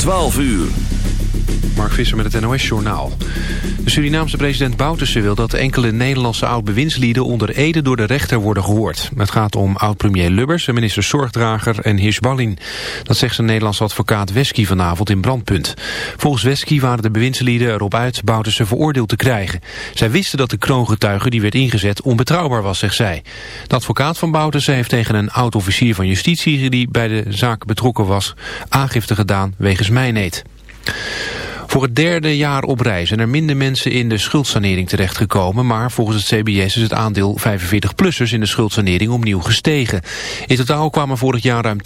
12 uur. Mark Visser met het NOS-journaal. De Surinaamse president Bouterse wil dat enkele Nederlandse oud-bewindslieden onder Ede door de rechter worden gehoord. Het gaat om oud-premier Lubbers, minister Zorgdrager en Hirschballin. Dat zegt zijn Nederlandse advocaat Wesky vanavond in Brandpunt. Volgens Wesky waren de bewindslieden erop uit Bouterse veroordeeld te krijgen. Zij wisten dat de kroongetuige die werd ingezet onbetrouwbaar was, zegt zij. De advocaat van Bouterse heeft tegen een oud-officier van justitie die bij de zaak betrokken was aangifte gedaan wegens mijneet. Voor het derde jaar op rij zijn er minder mensen in de schuldsanering terechtgekomen, maar volgens het CBS is het aandeel 45-plussers in de schuldsanering opnieuw gestegen. In totaal kwamen vorig jaar ruim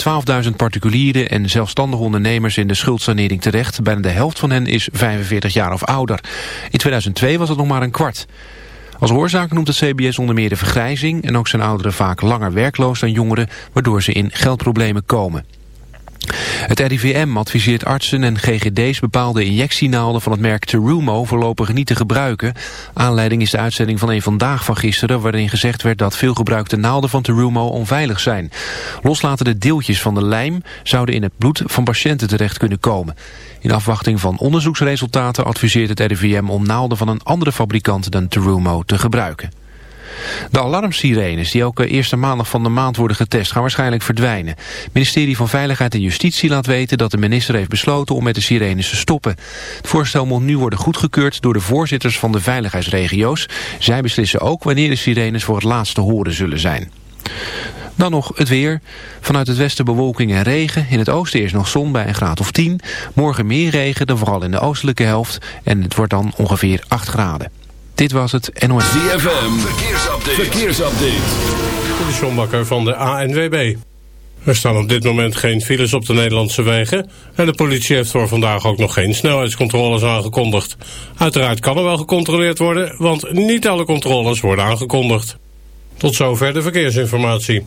12.000 particulieren en zelfstandige ondernemers in de schuldsanering terecht. Bijna de helft van hen is 45 jaar of ouder. In 2002 was het nog maar een kwart. Als oorzaak noemt het CBS onder meer de vergrijzing en ook zijn ouderen vaak langer werkloos dan jongeren, waardoor ze in geldproblemen komen. Het RIVM adviseert artsen en GGD's bepaalde injectienaalden van het merk Terumo voorlopig niet te gebruiken. Aanleiding is de uitzending van een Vandaag van gisteren waarin gezegd werd dat veel gebruikte naalden van Terumo onveilig zijn. Loslatende deeltjes van de lijm zouden in het bloed van patiënten terecht kunnen komen. In afwachting van onderzoeksresultaten adviseert het RIVM om naalden van een andere fabrikant dan Terumo te gebruiken. De alarmsirenes die elke eerste maandag van de maand worden getest gaan waarschijnlijk verdwijnen. Het ministerie van Veiligheid en Justitie laat weten dat de minister heeft besloten om met de sirenes te stoppen. Het voorstel moet nu worden goedgekeurd door de voorzitters van de veiligheidsregio's. Zij beslissen ook wanneer de sirenes voor het laatst te horen zullen zijn. Dan nog het weer. Vanuit het westen bewolking en regen. In het oosten is nog zon bij een graad of 10. Morgen meer regen dan vooral in de oostelijke helft. En het wordt dan ongeveer 8 graden. Dit was het NOS. ZFM, verkeersupdate. verkeersupdate. De Sjombakker van de ANWB. Er staan op dit moment geen files op de Nederlandse wegen... en de politie heeft voor vandaag ook nog geen snelheidscontroles aangekondigd. Uiteraard kan er wel gecontroleerd worden... want niet alle controles worden aangekondigd. Tot zover de verkeersinformatie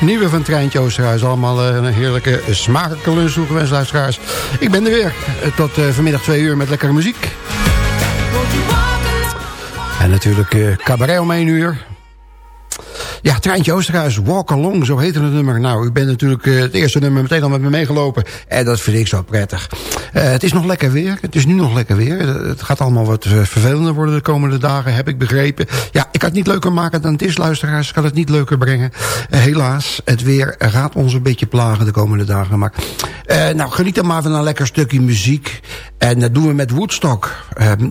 Nieuwe van Treintje Oosterhuis. Allemaal eh, een heerlijke, smakelijke lunch toegewenst, luisteraars. Ik ben er weer. Eh, tot uh, vanmiddag twee uur met lekkere muziek. En natuurlijk cabaret om één uur. Ja, Treintje Oosterhuis, Walk Along, zo heette het nummer. Nou, u bent natuurlijk het eerste nummer meteen al met me meegelopen. En dat vind ik zo prettig. Uh, het is nog lekker weer. Het is nu nog lekker weer. Het gaat allemaal wat vervelender worden de komende dagen, heb ik begrepen. Ja, ik kan het niet leuker maken dan het is, luisteraars. Ik kan het niet leuker brengen. Helaas, het weer gaat ons een beetje plagen de komende dagen. Maar, nou, geniet dan maar van een lekker stukje muziek. En dat doen we met Woodstock,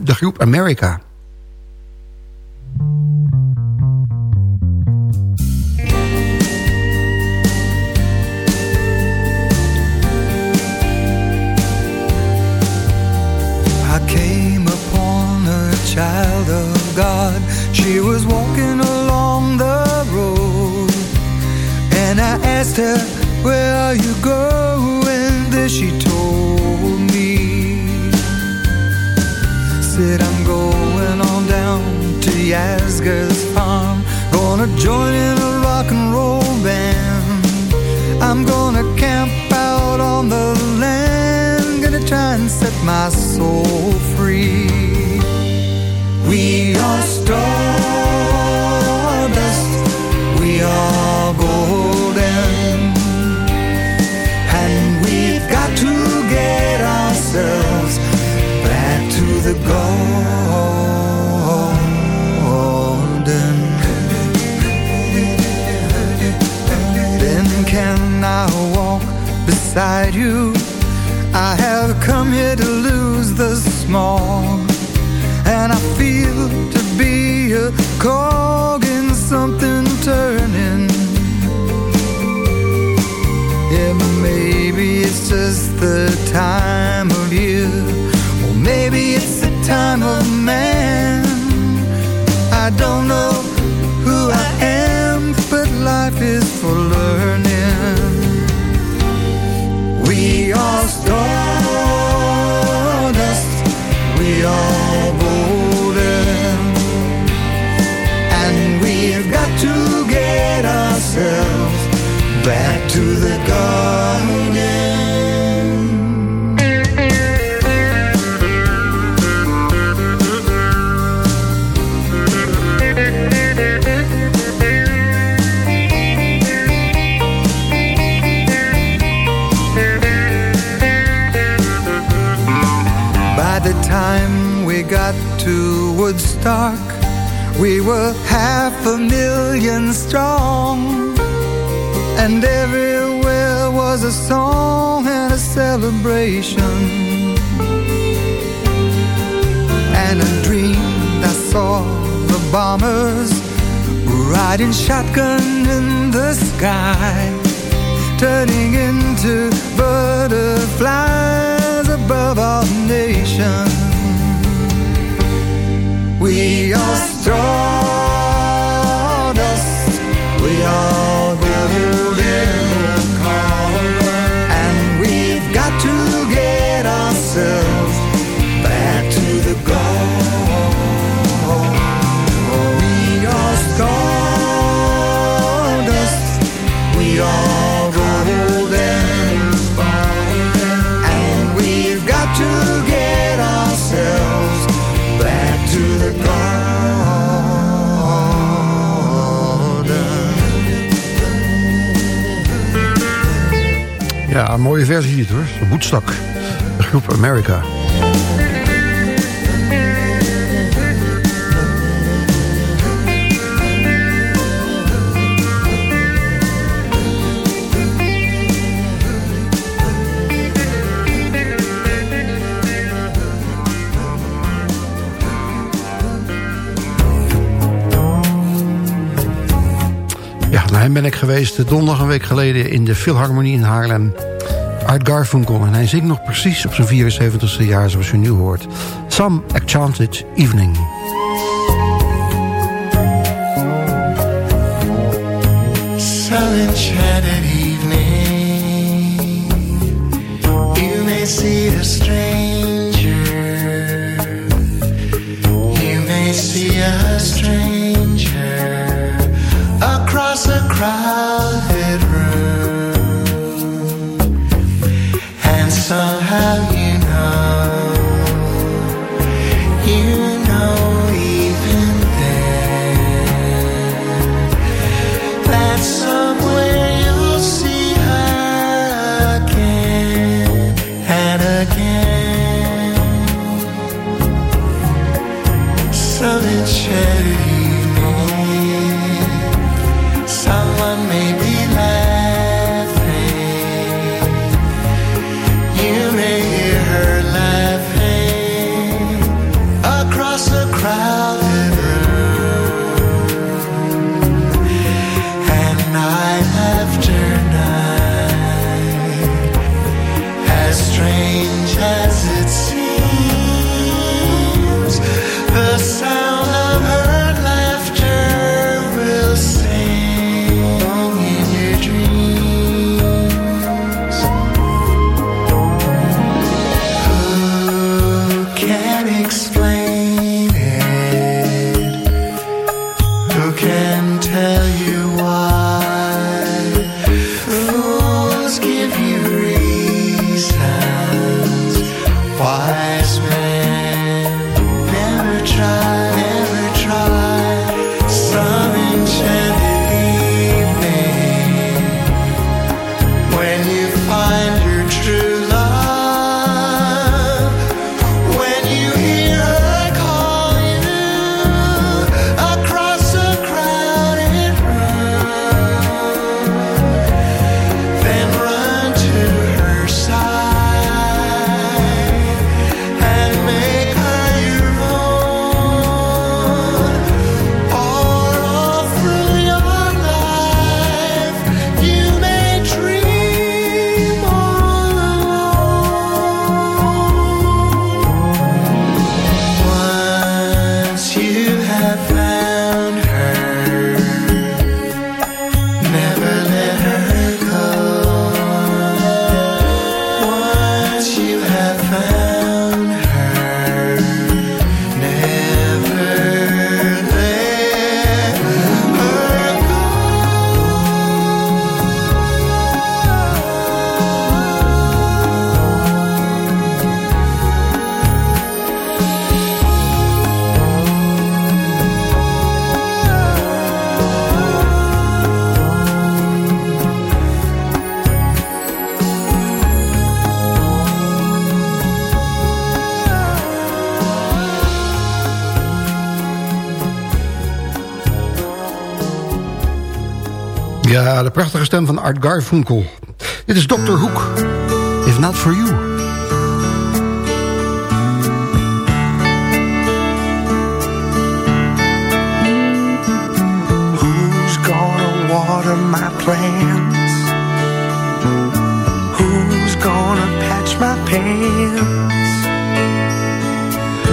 de groep America. Child of God. She was walking along the road, and I asked her, Where are you going? This she told me. Said, I'm going on down to Yasgur's farm, gonna join in a rock and roll band. I'm gonna camp out on the land, gonna try and set my soul free. We are stardust, we are golden, and we've got to get ourselves back to the golden. Then can I walk beside you? I have come here to lose the small and I feel to be a cog in something turning. Yeah, maybe it's just the time Woodstock we were half a million strong. And everywhere was a song and a celebration. And a dream I saw the bombers Riding shotgun in the sky Turning into butterflies above our nation we are stardust. We are Ja, een mooie versie dit hoor. Woodstock. De groep America. Ben ik geweest donderdag een week geleden in de Philharmonie in Haarlem. Art Garfunkel. En hij zingt nog precies op zijn 74ste jaar zoals u nu hoort. Some Enchanted Evening. Some enchanted evening You may see a stranger You may see a stranger A crowded room and somehow you Prachtige stem van Art Garfunkel. Dit is Dr. Hoek. If not for you. Who's gonna water my plants? Who's gonna patch my pants?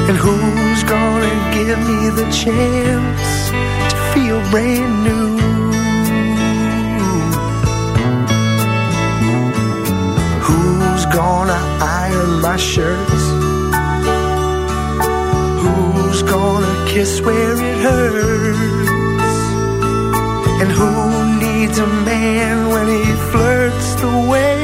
And who's gonna give me the chance to feel brand new? gonna iron my shirts? Who's gonna kiss where it hurts? And who needs a man when he flirts the way?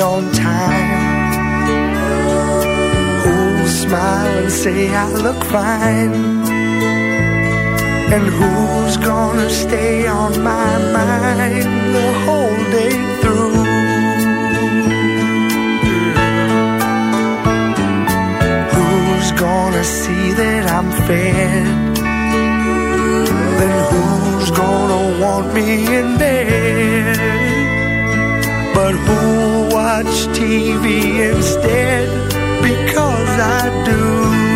on time. Who'll smile and say I look fine? And who's gonna stay on my mind the whole day through? Who's gonna see that I'm fed? Then who's gonna want me in bed? But who watch TV instead? Because I do.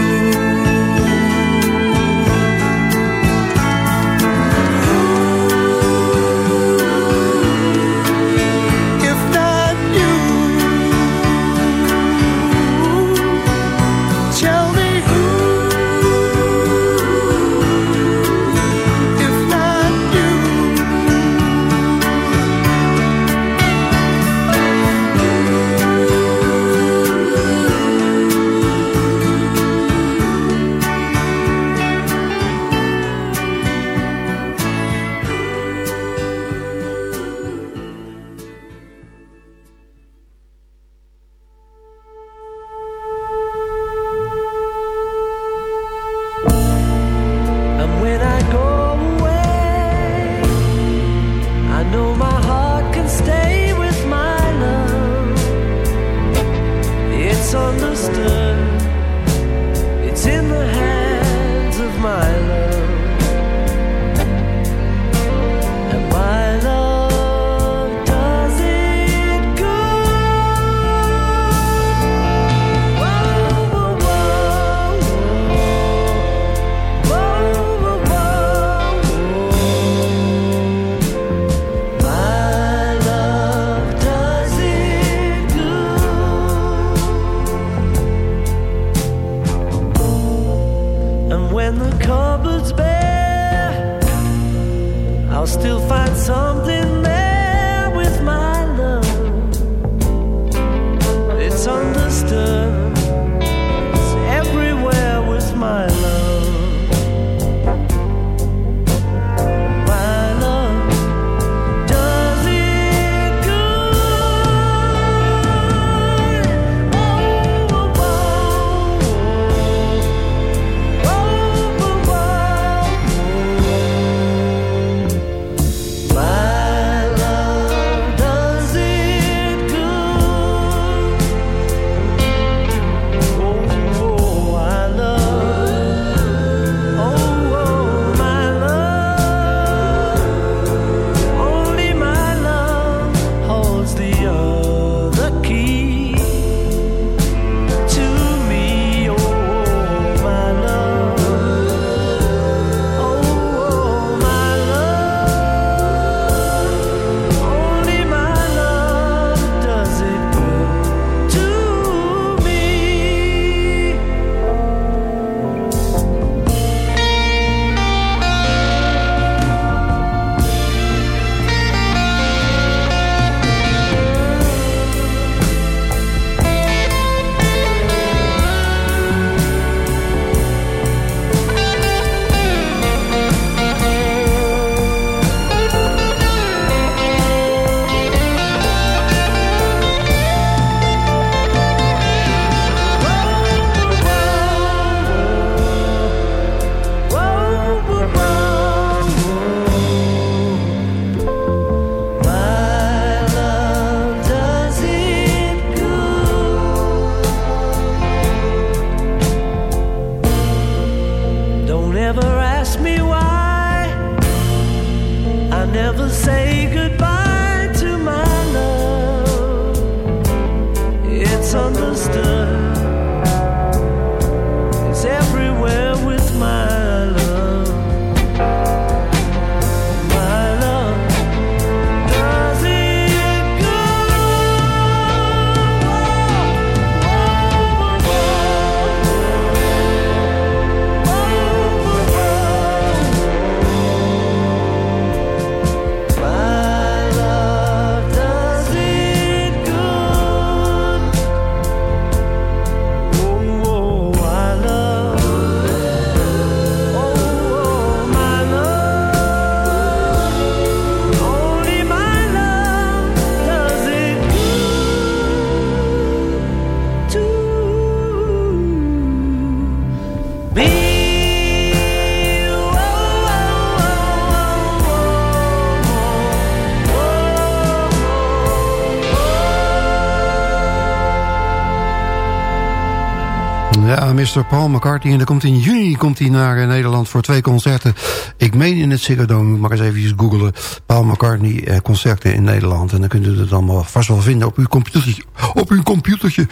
Mr. Paul McCartney. En dan komt in juni komt hij naar eh, Nederland voor twee concerten. Ik meen in het Ziggo Dome, maar eens even googelen. Paul McCartney eh, concerten in Nederland. En dan kunt u het allemaal vast wel vinden op uw computertje. Op uw computertje.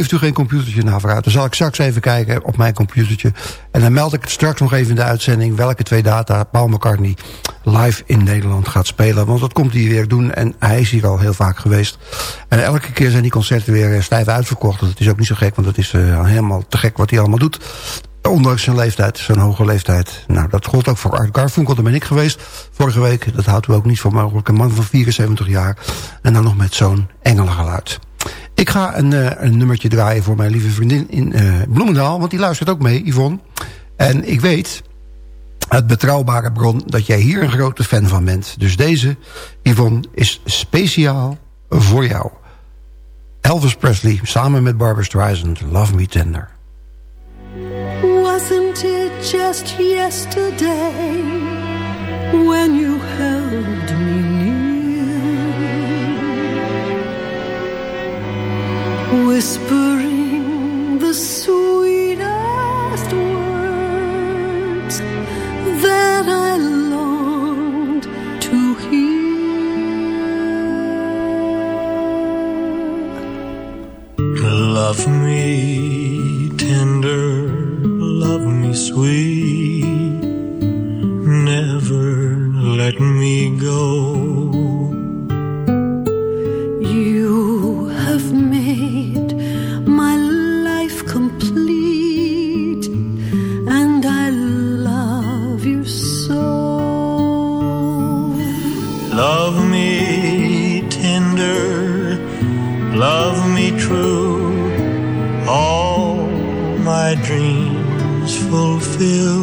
Heeft u geen computertje? Nou, vooruit. Dan zal ik straks even kijken op mijn computertje. En dan meld ik het straks nog even in de uitzending... welke twee data Paul McCartney live in Nederland gaat spelen. Want dat komt hij weer doen. En hij is hier al heel vaak geweest. En elke keer zijn die concerten weer eh, stijf uitverkocht. Dat is ook niet zo gek, want dat is uh, helemaal te gek wat hij allemaal doet. Ondanks zijn leeftijd, zijn hoge leeftijd. Nou, dat gold ook voor Art Garfunkel, daar ben ik geweest. Vorige week, dat houdt u ook niet voor mogelijk. Een man van 74 jaar. En dan nog met zo'n engelengeluid. Ik ga een, uh, een, nummertje draaien voor mijn lieve vriendin in uh, Bloemendaal. Want die luistert ook mee, Yvonne. En ik weet uit betrouwbare bron dat jij hier een grote fan van bent. Dus deze, Yvonne, is speciaal voor jou. Elvis Presley samen met Barbara Streisand, Love Me Tender. Wasn't it just yesterday when you held me whispering the sweetest words that I longed to hear. Love me tender, love me sweet, never let me go. still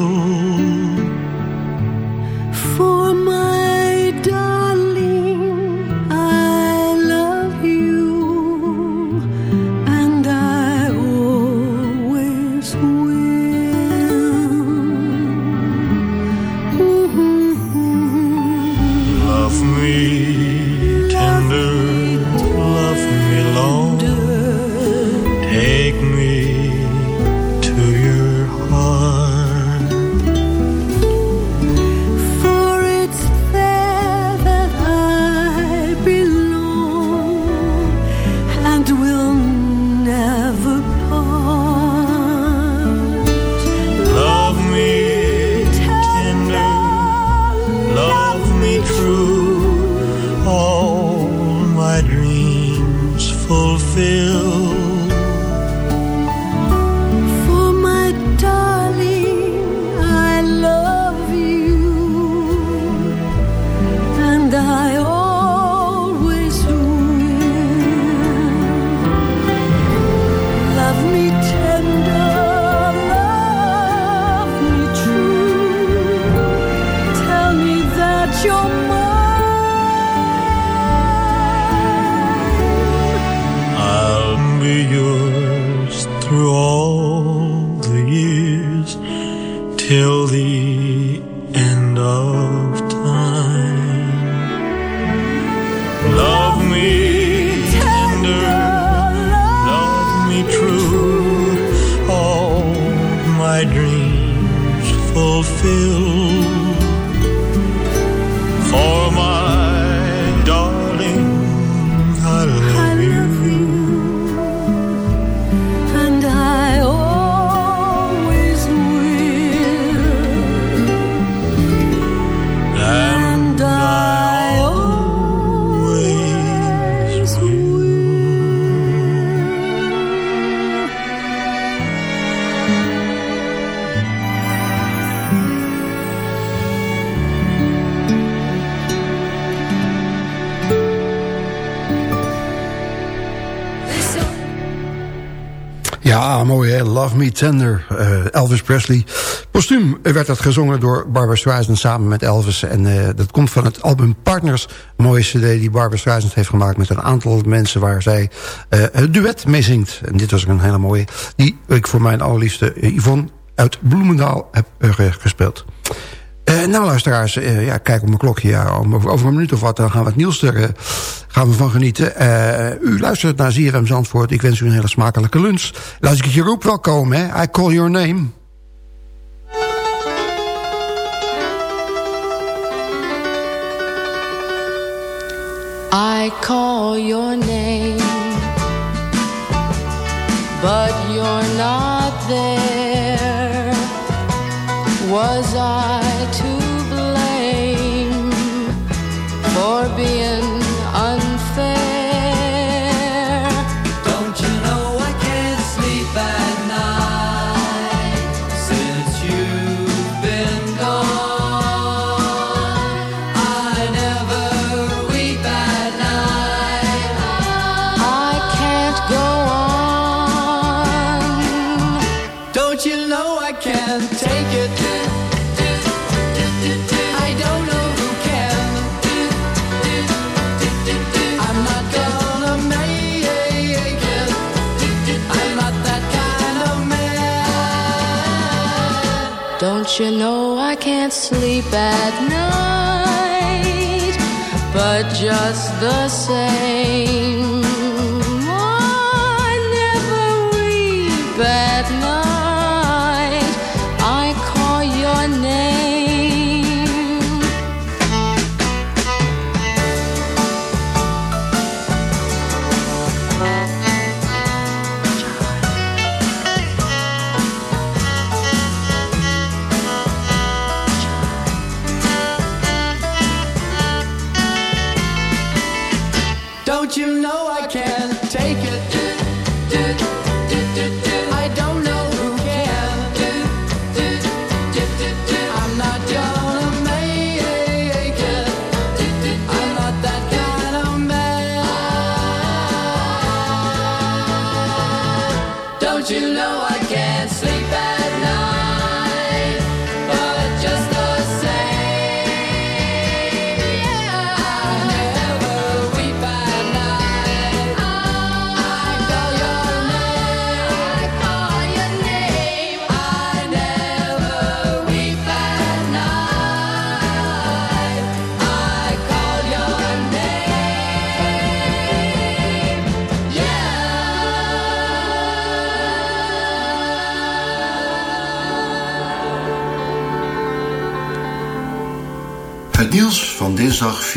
mooi hè. Love Me Tender. Uh, Elvis Presley. Postuum werd dat gezongen door Barbara Streisand samen met Elvis. En uh, dat komt van het album Partners. Mooie cd die Barbara Streisand heeft gemaakt met een aantal mensen waar zij uh, het duet mee zingt. En dit was een hele mooie. Die ik voor mijn allerliefste Yvonne uit Bloemendaal heb gespeeld. Eh, nou, luisteraars, eh, ja, kijk op mijn klokje. Ja, over, een minuut of wat, dan gaan we het nieuws er eh, gaan we van genieten. U luistert naar ZFM Zandvoort. Ik wens u een hele smakelijke lunch. Als ik je roep, welkom, hè. I call your name. I call your name, but you're not there. Was I for being Don't you know I can't sleep at night? But just the same,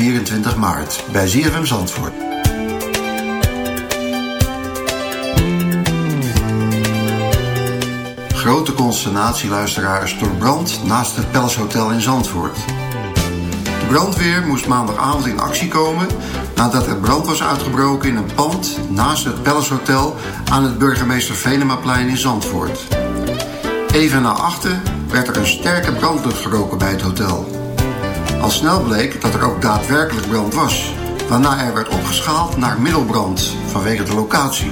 24 maart bij ZFM Zandvoort. Grote consternatie, luisteraars, door brand naast het Palace Hotel in Zandvoort. De brandweer moest maandagavond in actie komen nadat er brand was uitgebroken in een pand naast het Palace Hotel aan het Burgemeester Venemaplein in Zandvoort. Even na achter werd er een sterke brandlucht geroken bij het hotel. Al snel bleek dat er ook daadwerkelijk brand was, waarna er werd opgeschaald naar middelbrand vanwege de locatie.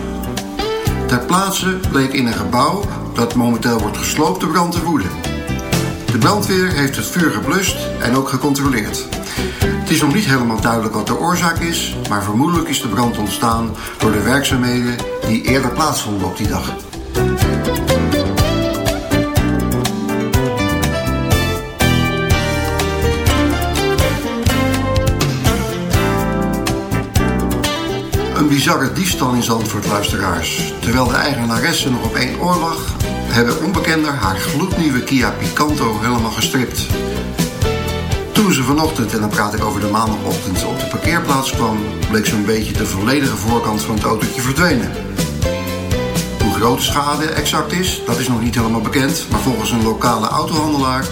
Ter plaatse bleek in een gebouw dat momenteel wordt gesloopt de brand te woeden. De brandweer heeft het vuur geblust en ook gecontroleerd. Het is nog niet helemaal duidelijk wat de oorzaak is, maar vermoedelijk is de brand ontstaan door de werkzaamheden die eerder plaatsvonden op die dag. Een bizarre diefstal in Zandvoort, luisteraars. Terwijl de eigenaresse nog op één oor lag... hebben onbekenden haar gloednieuwe Kia Picanto helemaal gestript. Toen ze vanochtend, en dan praat ik over de maandagochtend... op de parkeerplaats kwam... bleek zo'n beetje de volledige voorkant van het autootje verdwenen. Hoe groot de schade exact is, dat is nog niet helemaal bekend... maar volgens een lokale autohandelaar...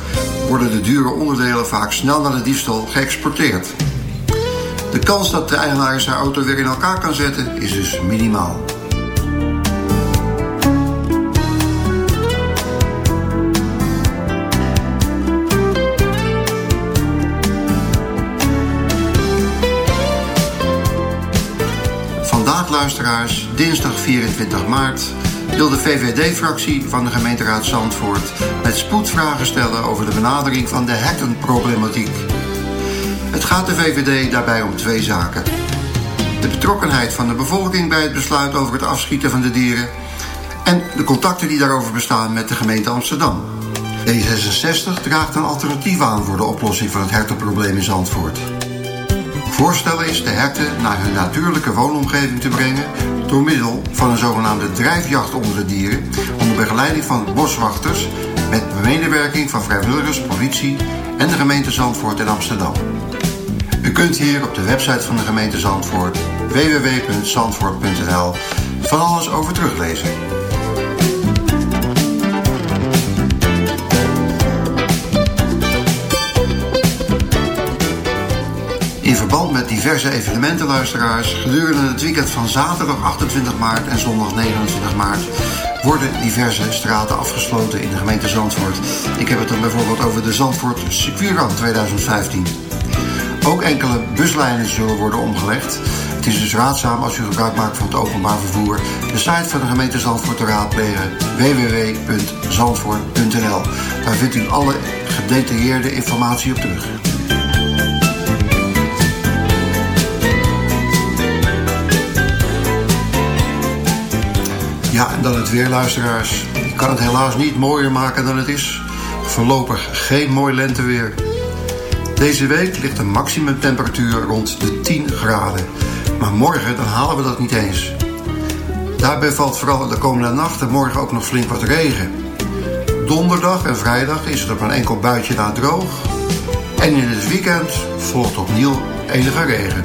worden de dure onderdelen vaak snel naar de diefstal geëxporteerd. Kans dat de eigenaar zijn auto weer in elkaar kan zetten is dus minimaal. Vandaag, luisteraars, dinsdag 24 maart, wil de VVD-fractie van de gemeenteraad Zandvoort met spoed vragen stellen over de benadering van de hekkenproblematiek. Gaat de VVD daarbij om twee zaken. De betrokkenheid van de bevolking bij het besluit over het afschieten van de dieren en de contacten die daarover bestaan met de gemeente Amsterdam. D66 draagt een alternatief aan voor de oplossing van het hertenprobleem in Zandvoort. Voorstel is de herten naar hun natuurlijke woonomgeving te brengen door middel van een zogenaamde drijfjacht onder de dieren onder begeleiding van boswachters met medewerking van vrijwilligers, politie en de gemeente Zandvoort en Amsterdam. U kunt hier op de website van de gemeente Zandvoort www.zandvoort.nl van alles over teruglezen. In verband met diverse evenementenluisteraars gedurende het weekend van zaterdag 28 maart en zondag 29 maart worden diverse straten afgesloten in de gemeente Zandvoort. Ik heb het dan bijvoorbeeld over de Zandvoort Circuitrun 2015. Ook enkele buslijnen zullen worden omgelegd. Het is dus raadzaam als u gebruik maakt van het openbaar vervoer de site van de gemeente Zandvoort te raadplegen www.zandvoort.nl. Daar vindt u alle gedetailleerde informatie op terug. Ja, en dan het weer, luisteraars. Ik kan het helaas niet mooier maken dan het is. Voorlopig geen mooi lenteweer. Deze week ligt de maximumtemperatuur rond de 10 graden. Maar morgen dan halen we dat niet eens. Daarbij valt vooral de komende nacht en morgen ook nog flink wat regen. Donderdag en vrijdag is het op een enkel buitje na droog. En in het weekend volgt opnieuw enige regen.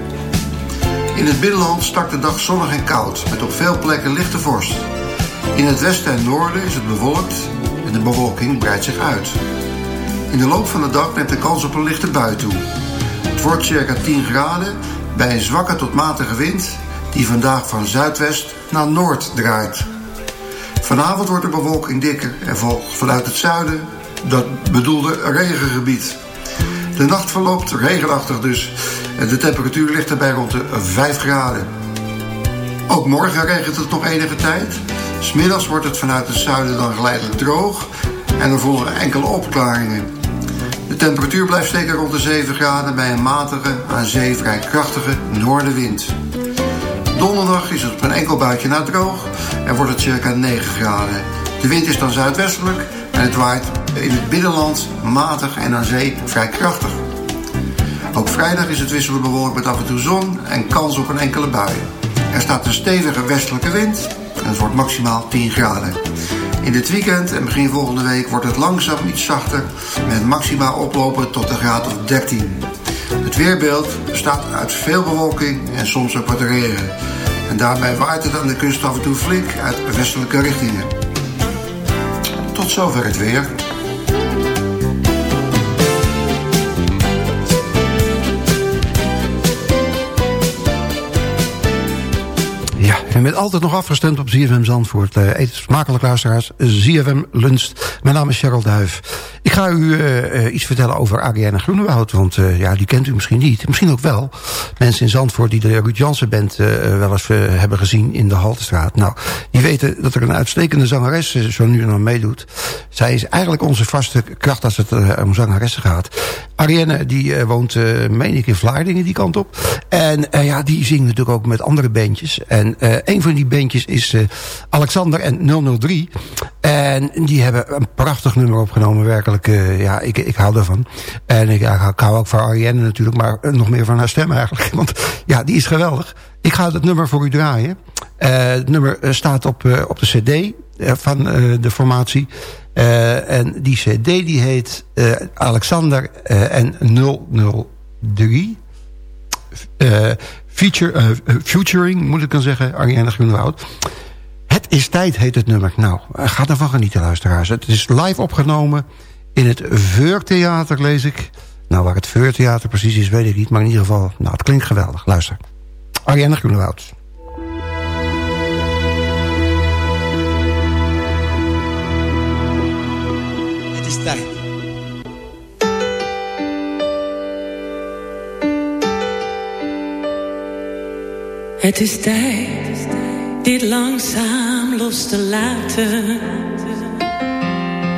In het binnenland start de dag zonnig en koud, met op veel plekken lichte vorst. In het westen en noorden is het bewolkt en de bewolking breidt zich uit. In de loop van de dag neemt de kans op een lichte bui toe. Het wordt circa 10 graden bij een zwakke tot matige wind die vandaag van zuidwest naar noord draait. Vanavond wordt de bewolking dikker en volgt vanuit het zuiden dat bedoelde regengebied. De nacht verloopt regenachtig dus en de temperatuur ligt erbij rond de 5 graden. Ook morgen regent het nog enige tijd. Smiddags wordt het vanuit het zuiden dan geleidelijk droog en er volgen enkele opklaringen. Temperatuur blijft steken rond de 7 graden bij een matige, aan zee vrij krachtige noordenwind. Donderdag is het op een enkel buitje na droog en wordt het circa 9 graden. De wind is dan zuidwestelijk en het waait in het binnenland matig en aan zee vrij krachtig. Ook vrijdag is het wisselend bewolkt met af en toe zon en kans op een enkele bui. Er staat een stevige westelijke wind en het wordt maximaal 10 graden. In dit weekend en begin volgende week wordt het langzaam iets zachter met maxima oplopen tot een graad of 13. Het weerbeeld bestaat uit veel bewolking en soms ook wat regen. En daarbij waait het aan de kust af en toe flink uit westelijke richtingen. Tot zover het weer. En met altijd nog afgestemd op ZFM Zandvoort. Uh, eet smakelijk luisteraars, ZFM Lunst. Mijn naam is Cheryl Duif. Ik ga u uh, iets vertellen over Ariane Groenewoud. Want ja, die kent u misschien niet. Misschien ook wel. Mensen in Zandvoort die de Ruud Jansen Band wel eens hebben gezien in de Haltestraat. Nou, die weten dat er een uitstekende zangeres zo nu en dan meedoet. Zij is eigenlijk onze vaste kracht als het om zangeressen gaat. Ariane die woont, meen ik, in Vlaardingen die kant op. En ja, die zingt natuurlijk ook met andere bandjes. En een van die bandjes is Alexander en 003. En die hebben een prachtig nummer opgenomen, werkelijk. Uh, ja, ik, ik hou ervan. En ik, ja, ik hou ook van Ariane natuurlijk, maar nog meer van haar stem eigenlijk. Want ja, die is geweldig. Ik ga het nummer voor u draaien. Uh, het nummer staat op, uh, op de cd van de formatie. en die cd die heet Alexander en 003. Feature, featuring, moet ik dan zeggen, Ariane Groenwoud. Het is tijd, heet het nummer. Nou, ga ervan genieten, luisteraars. Het is live opgenomen in het Veurtheater, lees ik. Nou, waar het Veurtheater precies is, weet ik niet. Maar in ieder geval, nou, het klinkt geweldig. Luister. Ariane Groenewoud. Het is tijd. Het is tijd dit langzaam los te laten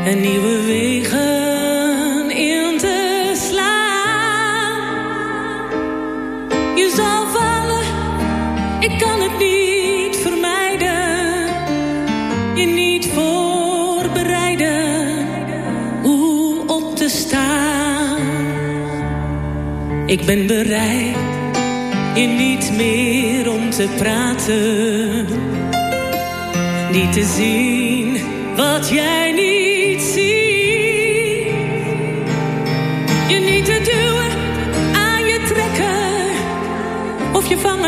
en nieuwe wegen in te slaan. Je zal vallen, ik kan het niet vermijden, je niet voorbereiden hoe op te staan. Ik ben bereid je niet meer om te praten. Niet te zien wat jij niet ziet. Je niet te duwen, aan je trekken of je vangen.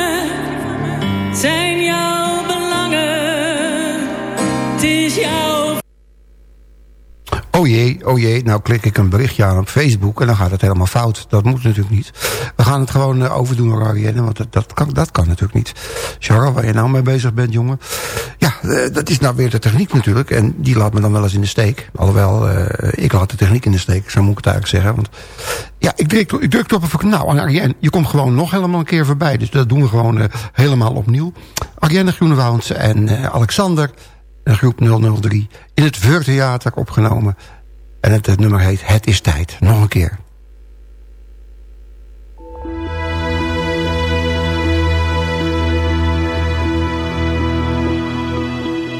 Oh jee, oh jee, nou klik ik een berichtje aan op Facebook... en dan gaat het helemaal fout. Dat moet natuurlijk niet. We gaan het gewoon uh, overdoen, Ariane, want dat, dat, kan, dat kan natuurlijk niet. Charles, waar je nou mee bezig bent, jongen. Ja, uh, dat is nou weer de techniek natuurlijk. En die laat me dan wel eens in de steek. Alhoewel, uh, ik laat de techniek in de steek, zo moet ik het eigenlijk zeggen. Want ja, ik druk, ik druk op een Nou, Ariane, je komt gewoon nog helemaal een keer voorbij. Dus dat doen we gewoon helemaal opnieuw. Ariane Groenewoud en Alexander een groep 003, in het Veurtheater opgenomen. En het, het nummer heet Het is tijd. Nog een keer.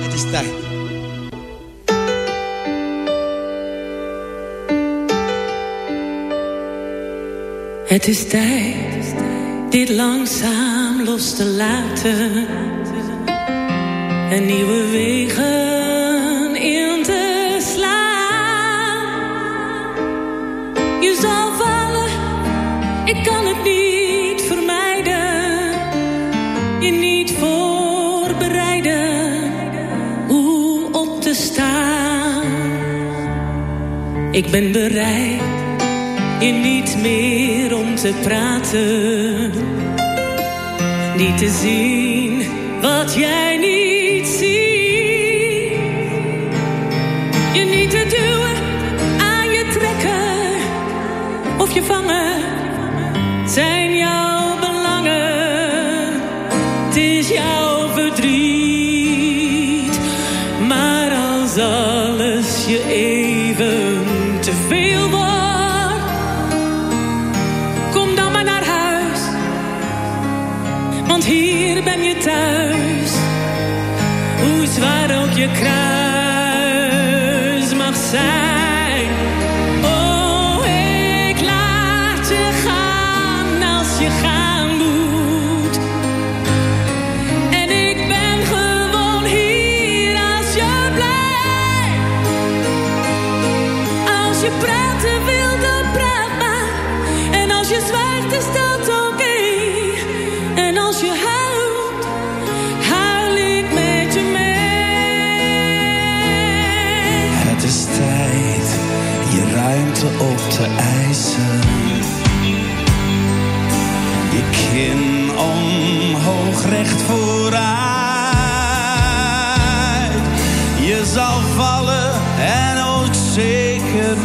Het is tijd. Het is tijd dit langzaam los te laten en nieuwe wegen in te slaan. Je zal vallen, ik kan het niet vermijden. Je niet voorbereiden hoe op te staan. Ik ben bereid je niet meer om te praten. Niet te zien wat jij niet of je vangen. Zijn jouw belangen, het is jouw verdriet. Maar als alles je even te veel wordt, kom dan maar naar huis. Want hier ben je thuis. Hoe zwaar ook je kruis mag zijn.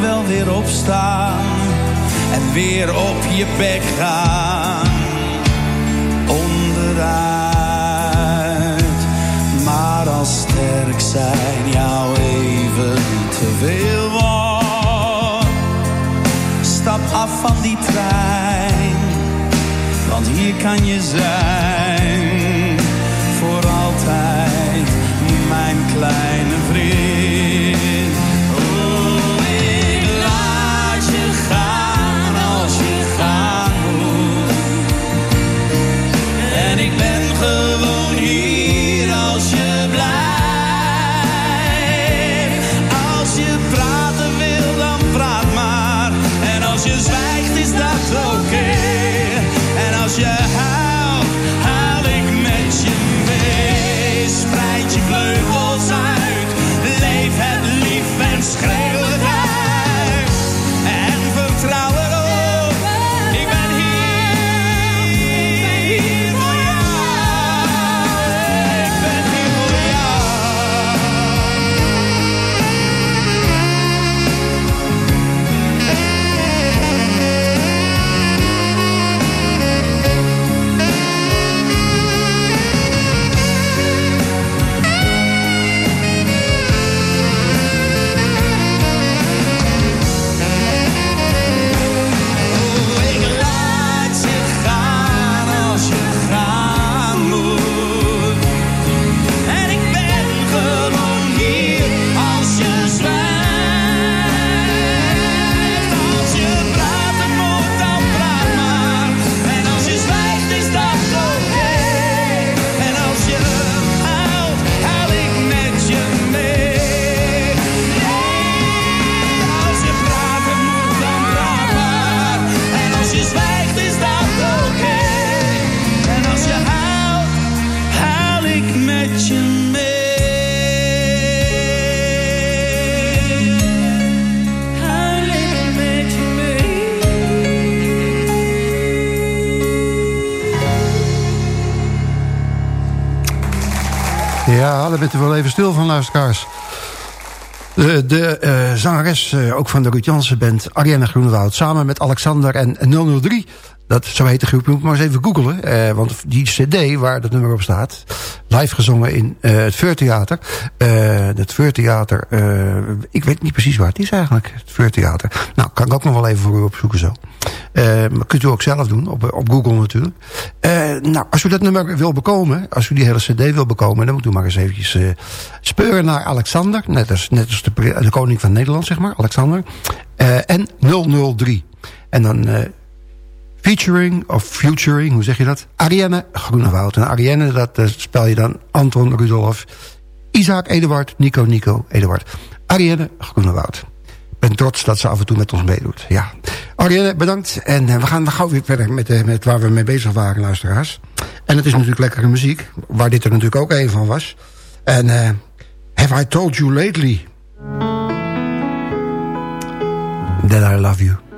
Wel weer opstaan. En weer op je bek gaan. Onderuit. Maar als sterk zijn jou even te veel wordt. Stap af van die trein. Want hier kan je zijn. Stil van, luisteraars. De, de eh, zangeres, eh, ook van de Ruud Jansen band, Ariane Groenewoud... samen met Alexander en 003, dat, zo heet de groep, moet ik maar eens even googelen. eh, want die cd waar dat nummer op staat... live gezongen in het Veurtheater. Het Veurtheater, ik weet niet precies waar het is eigenlijk, het Veurtheater. Nou, kan ik ook nog wel even voor u opzoeken zo. Eh, maar kunt u ook zelf doen, op, op Google natuurlijk. Eh, nou, als u dat nummer wil bekomen, als u die hele cd wil bekomen... dan moet u maar eens eventjes eh, speuren naar Alexander. Net als, net als de, de koning van Nederland, zeg maar, Alexander. En 003. En dan featuring, of futuring, hoe zeg je dat? Ariane Groenewoud. En Ariane, dat spel je dan Anton Rudolf, Isaac Eduard, Nico Nico Eduard. Ariane Groenewoud. Ben trots dat ze af en toe met ons meedoet. Ja. Bedankt. En eh, we gaan gauw weer verder met, eh, met waar we mee bezig waren, luisteraars. En het is natuurlijk lekkere muziek. Waar dit er natuurlijk ook een van was. En eh, Have I Told You Lately? That I Love You.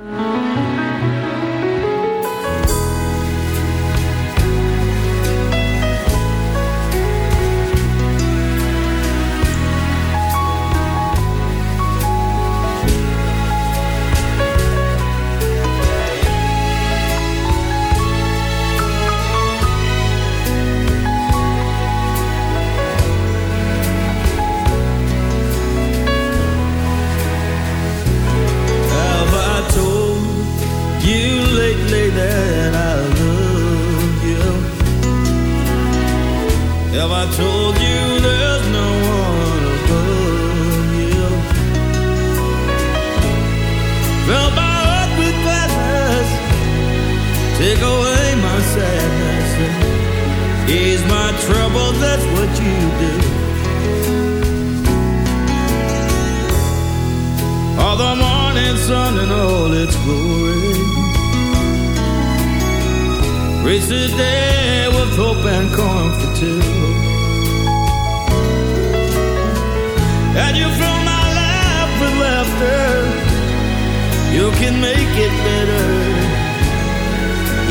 You can make it better.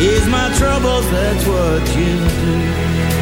Ease my troubles, that's what you do.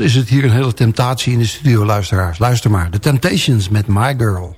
Is het hier een hele temptatie in de studio, luisteraars. Luister maar. The Temptations met My Girl.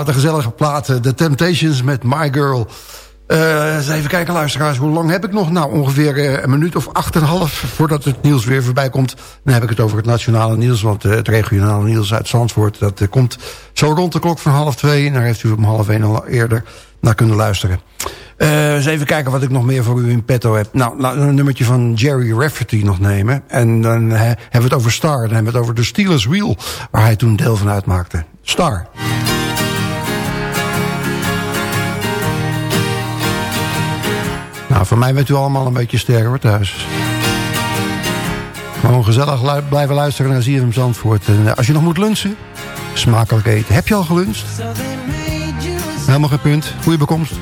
Een gezellige plaat. eh, The Temptations met My Girl. Eens even kijken, luisteraars. Hoe lang heb ik nog? Nou, ongeveer eh, een minuut of acht en een half... voordat het nieuws weer voorbij komt. Dan heb ik het over het nationale nieuws. Want het regionale nieuws uit Zandvoort... dat komt zo rond de klok van half twee. Daar heeft u om half één al eerder naar kunnen luisteren. Eh, eens even kijken wat ik nog meer voor u in petto heb. Nou, laten we een nummertje van Jerry Rafferty nog nemen. En dan hebben we het over Star. Dan hebben we het over de Steelers Wheel... waar hij toen deel van uitmaakte. Star. Nou, voor mij bent u allemaal een beetje sterker thuis. Gewoon gezellig blijven luisteren naar ZFM Zandvoort. En eh, als je nog moet lunchen, smakelijk eten. Heb je al geluncht? Helemaal geen punt. Goeie bekomst.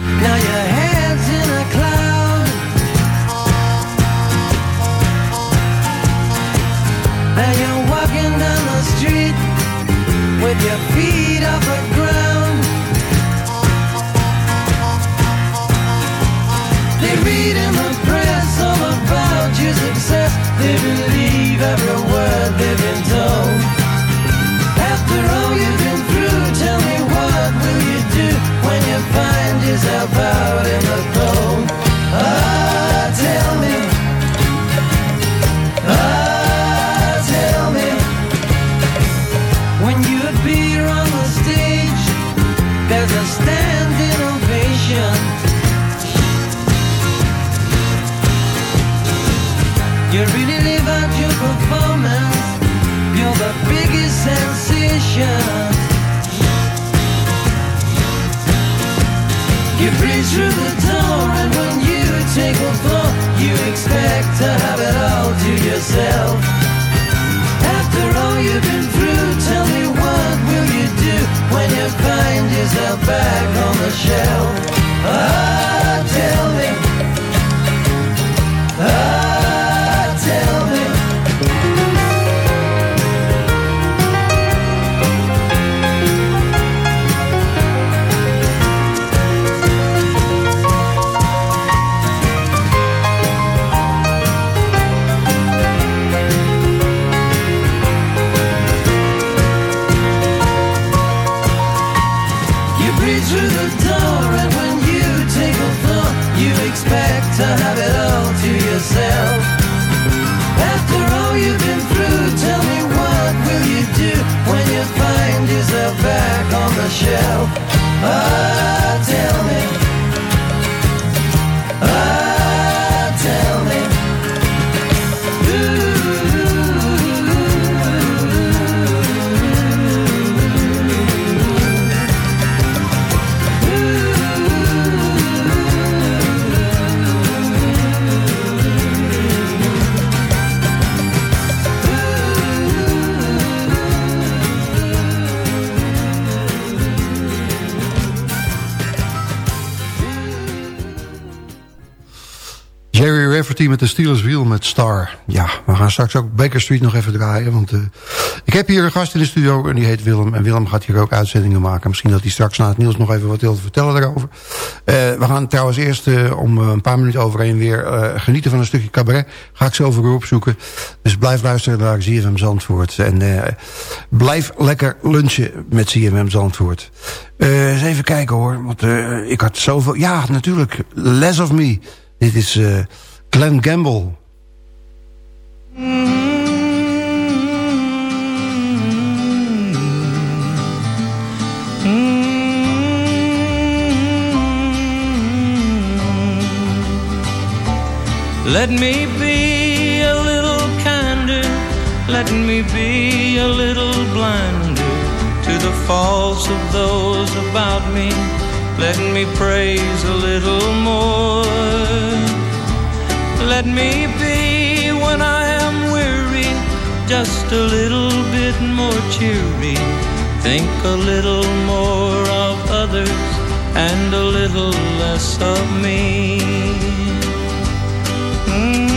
You really live out your performance. You're the biggest sensation. You breeze through the door, and when you take the floor, you expect to have it all to yourself. After all you've been through, tell me what will you do when you find yourself back on the shelf? Ah, tell me. Shelf? Ah, tell me. Jerry Rafferty met de Steelers Wheel met Star. Ja, we gaan straks ook Baker Street nog even draaien. Want uh, ik heb hier een gast in de studio en die heet Willem. En Willem gaat hier ook uitzendingen maken. Misschien dat hij straks na het nieuws nog even wat wil vertellen daarover. Uh, we gaan trouwens eerst uh, om een paar minuten overheen weer genieten van een stukje cabaret. Ga ik zo over opzoeken. Dus blijf luisteren naar ZFM Zandvoort. En blijf lekker lunchen met ZFM Zandvoort. eens even kijken hoor. Want ik had zoveel... Ja, natuurlijk. Less of Me. Dit is uh, Glenn Gamble. Let me be a little kinder. Let me be a little blinder to the faults of those about me. Let me praise a little more. Let me be when I am weary, just a little bit more cheery. Think a little more of others and a little less of me. Mm-hmm.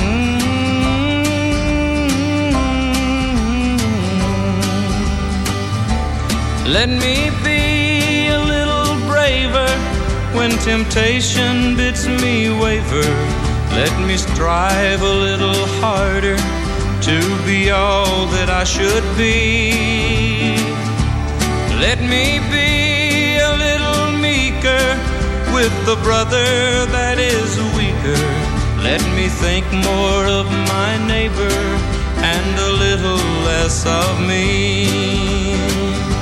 Mm-hmm. Mm-hmm. Let me when temptation bids me waver. Let me strive a little harder to be all that I should be. Let me be a little meeker with the brother that is weaker. Let me think more of my neighbor and a little less of me.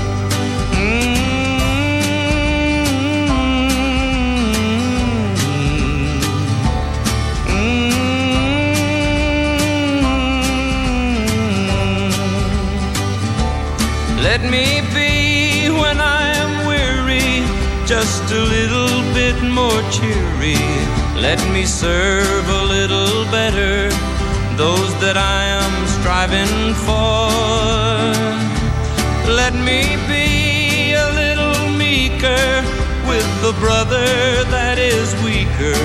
Cheery. Let me serve a little better those that I am striving for. Let me be a little meeker with the brother that is weaker.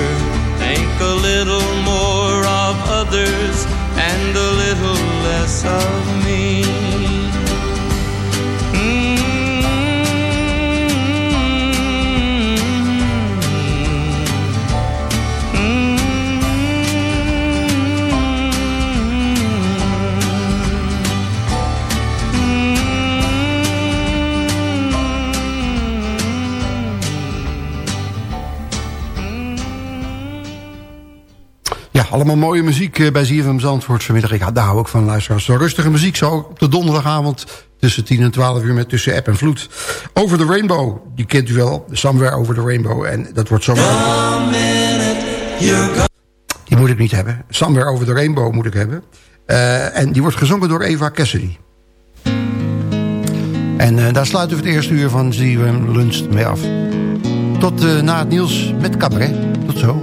Think a little more of others and a little less of me. Allemaal mooie muziek eh, bij ZFM Zandvoort vanmiddag. Ik daar hou ook van luisteraars. Zo rustige muziek zo op de donderdagavond tussen 10 en 12 uur met tussen app en vloed. Over the Rainbow, die kent u wel. Somewhere Over the Rainbow. En dat wordt zomaar... Die moet ik niet hebben. Somewhere Over the Rainbow moet ik hebben. Uh, en die wordt gezongen door Eva Cassidy. En uh, daar sluiten we het eerste uur van ZFM Lunch mee af. Tot na het nieuws met cabaret. Tot zo.